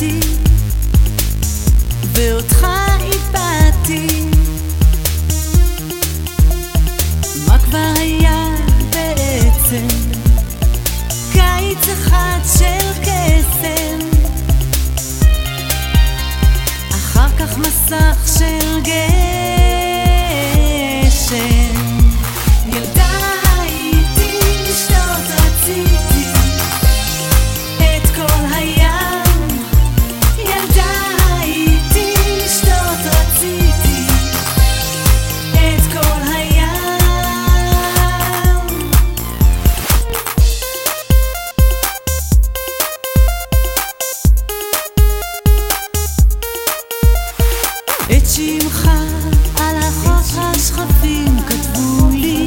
אותי ואותך איבדתי מה כבר היה בעצם? קיץ אחד של קסם אחר כך מסך של את על כתבו לי.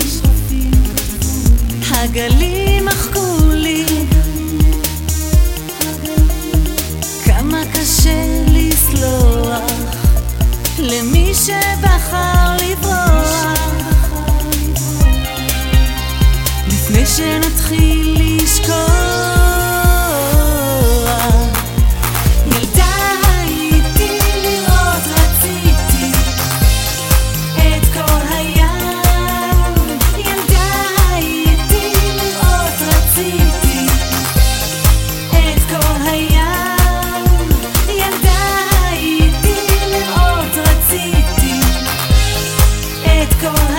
הגלים את